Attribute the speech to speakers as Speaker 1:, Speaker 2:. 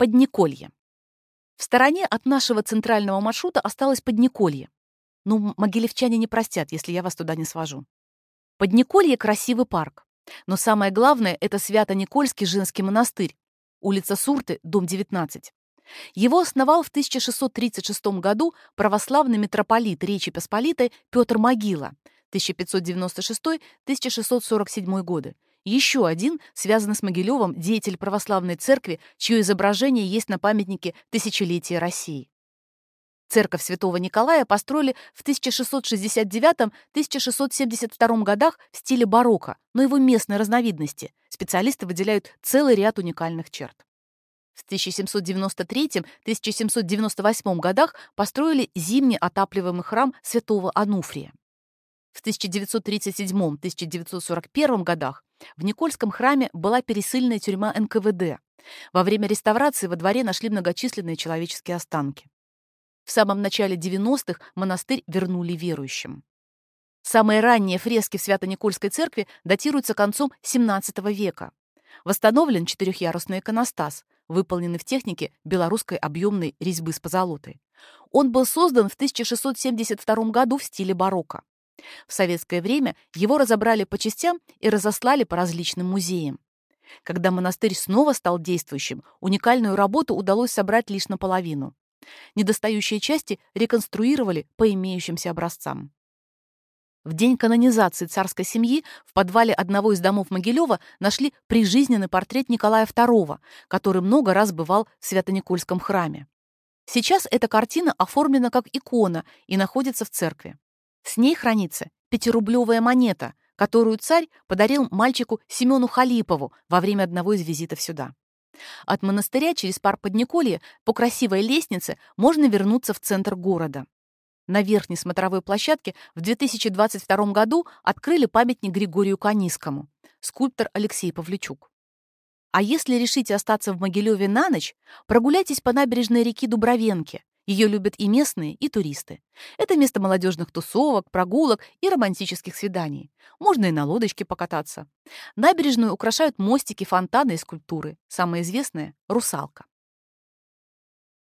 Speaker 1: Подниколье. В стороне от нашего центрального маршрута осталось Подниколье. Ну, могилевчане не простят, если я вас туда не свожу. Подниколье — красивый парк. Но самое главное — это Свято-Никольский женский монастырь, улица Сурты, дом 19. Его основал в 1636 году православный митрополит Речи Посполитой Петр Могила, 1596-1647 годы, еще один, связанный с Могилевым, деятель православной церкви, чье изображение есть на памятнике Тысячелетия России. Церковь святого Николая построили в 1669-1672 годах в стиле барокко, но его местной разновидности. Специалисты выделяют целый ряд уникальных черт. В 1793-1798 годах построили зимний отапливаемый храм святого Ануфрия. В 1937-1941 годах в Никольском храме была пересыльная тюрьма НКВД. Во время реставрации во дворе нашли многочисленные человеческие останки. В самом начале 90-х монастырь вернули верующим. Самые ранние фрески в Свято-Никольской церкви датируются концом XVII века. Восстановлен четырехъярусный иконостас, выполненный в технике белорусской объемной резьбы с позолотой. Он был создан в 1672 году в стиле барокко. В советское время его разобрали по частям и разослали по различным музеям. Когда монастырь снова стал действующим, уникальную работу удалось собрать лишь наполовину. Недостающие части реконструировали по имеющимся образцам. В день канонизации царской семьи в подвале одного из домов Могилева нашли прижизненный портрет Николая II, который много раз бывал в Свято-Никольском храме. Сейчас эта картина оформлена как икона и находится в церкви. С ней хранится пятирублевая монета, которую царь подарил мальчику Семену Халипову во время одного из визитов сюда. От монастыря через парк Подниколье по красивой лестнице можно вернуться в центр города. На верхней смотровой площадке в 2022 году открыли памятник Григорию Канискому, скульптор Алексей Павлючук. А если решите остаться в Могилеве на ночь, прогуляйтесь по набережной реки Дубровенки, ее любят и местные, и туристы. Это место молодежных тусовок, прогулок и романтических свиданий. Можно и на лодочке покататься. Набережную украшают мостики, фонтаны и скульптуры. Самое известное — русалка.